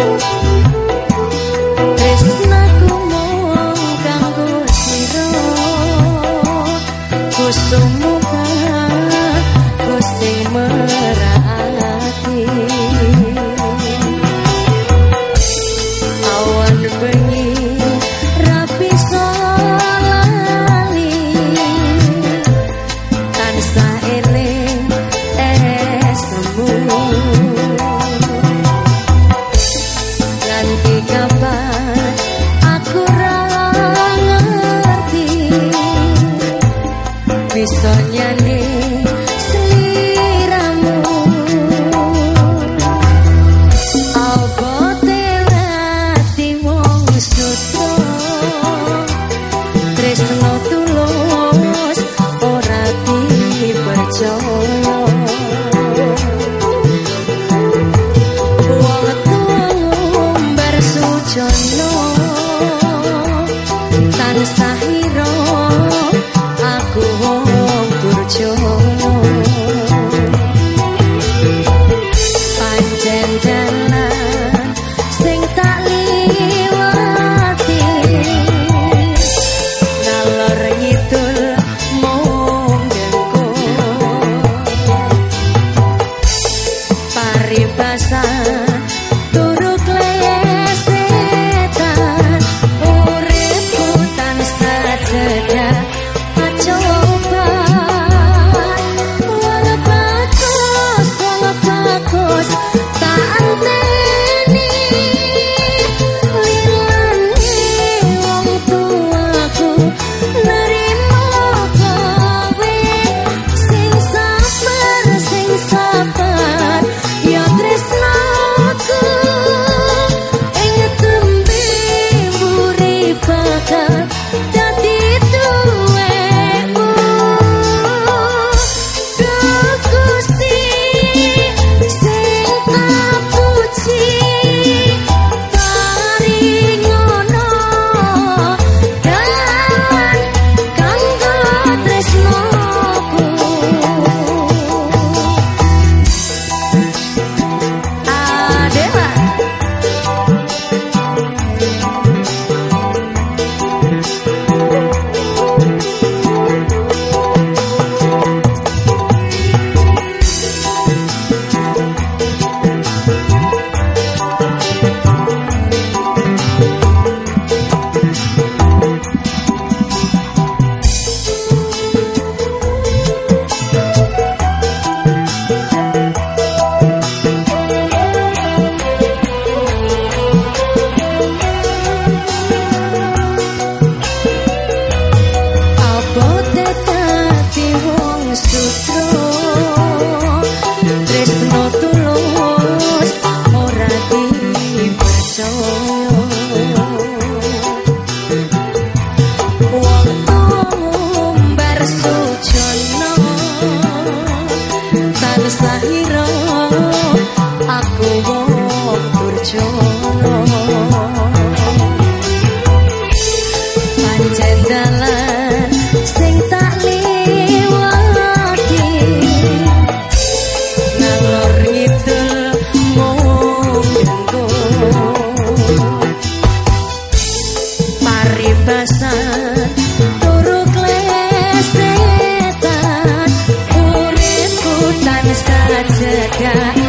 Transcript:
amor. Cedak